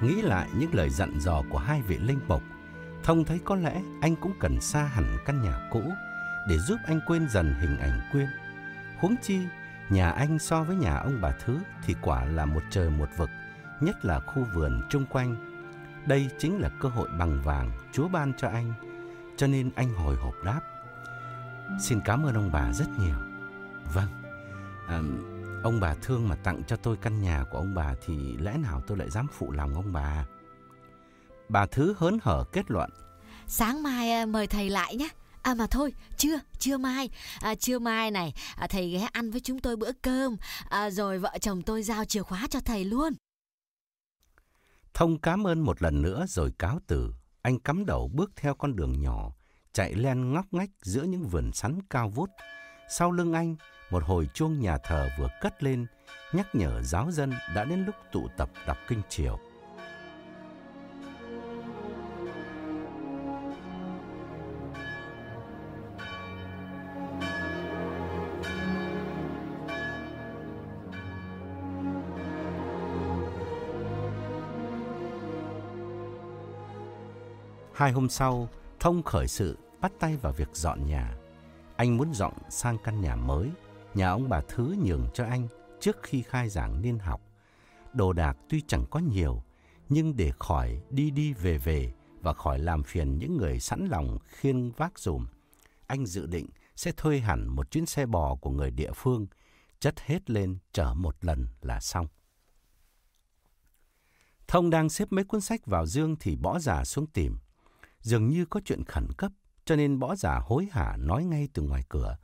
Nghĩ lại những lời dặn dò của hai vị linh mục, Thông thấy có lẽ anh cũng cần xa hẳn căn nhà cũ để giúp anh quên dần hình ảnh Quyên. Huống chi, nhà anh so với nhà ông bà Thứ thì quả là một trời một vực, nhất là khu vườn chung quanh. Đây chính là cơ hội bằng vàng Chúa ban cho anh, cho nên anh hồi hộp đáp. Xin cảm ơn ông bà rất nhiều. Vâng, à, ông bà thương mà tặng cho tôi căn nhà của ông bà thì lẽ nào tôi lại dám phụ lòng ông bà. Bà Thứ hớn hở kết luận. Sáng mai à, mời thầy lại nhé. À mà thôi, chưa, chưa mai. À, trưa mai này, à, thầy ghé ăn với chúng tôi bữa cơm. À, rồi vợ chồng tôi giao chìa khóa cho thầy luôn. Thông cảm ơn một lần nữa rồi cáo từ. Anh cắm đầu bước theo con đường nhỏ, chạy len ngóc ngách giữa những vườn sắn cao vút. Sau lưng anh, một hồi chuông nhà thờ vừa cất lên, nhắc nhở giáo dân đã đến lúc tụ tập đọc kinh chiều. Hai hôm sau, Thông khởi sự bắt tay vào việc dọn nhà. Anh muốn dọn sang căn nhà mới, nhà ông bà Thứ nhường cho anh trước khi khai giảng niên học. Đồ đạc tuy chẳng có nhiều, nhưng để khỏi đi đi về về và khỏi làm phiền những người sẵn lòng khiêng vác dùm, anh dự định sẽ thuê hẳn một chuyến xe bò của người địa phương, chất hết lên chở một lần là xong. Thông đang xếp mấy cuốn sách vào dương thì bỏ già xuống tìm. Dường như có chuyện khẩn cấp, cho nên bỏ già hối hả nói ngay từ ngoài cửa.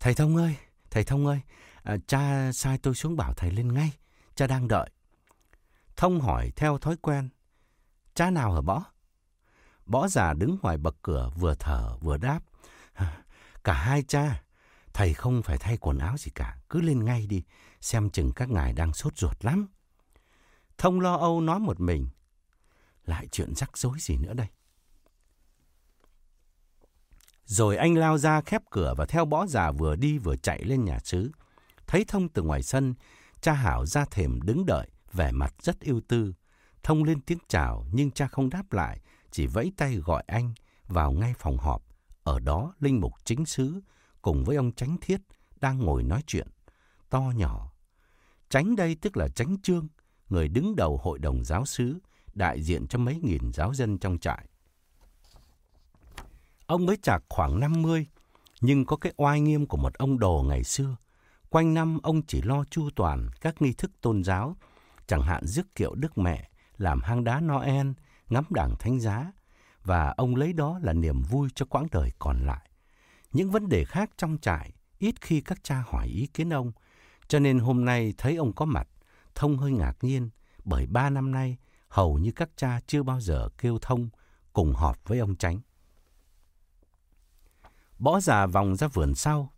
Thầy Thông ơi, thầy Thông ơi, à, cha sai tôi xuống bảo thầy lên ngay, cha đang đợi. Thông hỏi theo thói quen, cha nào hả bõ? Bõ già đứng ngoài bậc cửa vừa thở vừa đáp. Cả hai cha, thầy không phải thay quần áo gì cả, cứ lên ngay đi, xem chừng các ngài đang sốt ruột lắm. Thông lo âu nói một mình. Lại chuyện rắc rối gì nữa đây? Rồi anh lao ra khép cửa và theo bó già vừa đi vừa chạy lên nhà chứ Thấy Thông từ ngoài sân, cha Hảo ra thềm đứng đợi, vẻ mặt rất ưu tư. Thông lên tiếng chào nhưng cha không đáp lại, chỉ vẫy tay gọi anh vào ngay phòng họp. Ở đó linh mục chính sứ cùng với ông Tránh Thiết đang ngồi nói chuyện, to nhỏ. Tránh đây tức là Tránh Trương, người đứng đầu hội đồng giáo sứ, đại diện cho mấy nghìn giáo dân trong trại. Ông mới chạc khoảng 50, nhưng có cái oai nghiêm của một ông đồ ngày xưa. Quanh năm ông chỉ lo chu toàn các nghi thức tôn giáo, chẳng hạn rước kiệu Đức Mẹ, làm hang đá Noel, ngắm đảng thánh giá, và ông lấy đó là niềm vui cho quãng đời còn lại. Những vấn đề khác trong trại, ít khi các cha hỏi ý kiến ông, cho nên hôm nay thấy ông có mặt, Thông hơi ngạc nhiên, bởi ba năm nay hầu như các cha chưa bao giờ kêu Thông cùng họp với ông Tránh. Bỏ già vòng ra vườn sau,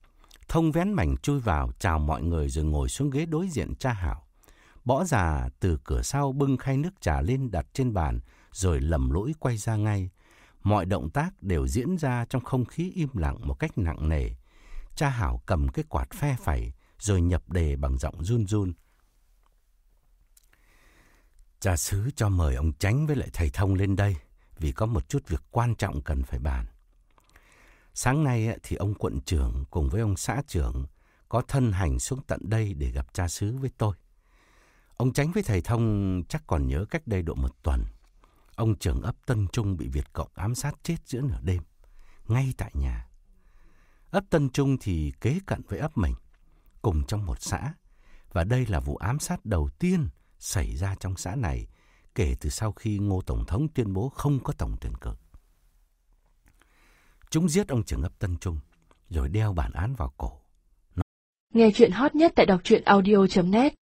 thông vén mảnh chui vào chào mọi người rồi ngồi xuống ghế đối diện cha Hảo. Bỏ già từ cửa sau bưng khay nước trà lên đặt trên bàn rồi lầm lỗi quay ra ngay. Mọi động tác đều diễn ra trong không khí im lặng một cách nặng nề. Cha Hảo cầm cái quạt phe phẩy rồi nhập đề bằng giọng run run. Cha xứ cho mời ông Tránh với lại thầy Thông lên đây vì có một chút việc quan trọng cần phải bàn. Sáng nay thì ông quận trưởng cùng với ông xã trưởng có thân hành xuống tận đây để gặp cha xứ với tôi. Ông tránh với thầy Thông chắc còn nhớ cách đây độ một tuần. Ông trưởng ấp Tân Trung bị Việt Cộng ám sát chết giữa nửa đêm, ngay tại nhà. Ấp Tân Trung thì kế cận với ấp mình, cùng trong một xã. Và đây là vụ ám sát đầu tiên xảy ra trong xã này kể từ sau khi Ngô Tổng thống tuyên bố không có tổng tuyển cử. Chúng giết ông trưởng ấp Tân Trung, rồi đeo bản án vào cổ. Nghe chuyện hot nhất tại đọc truyện audio.net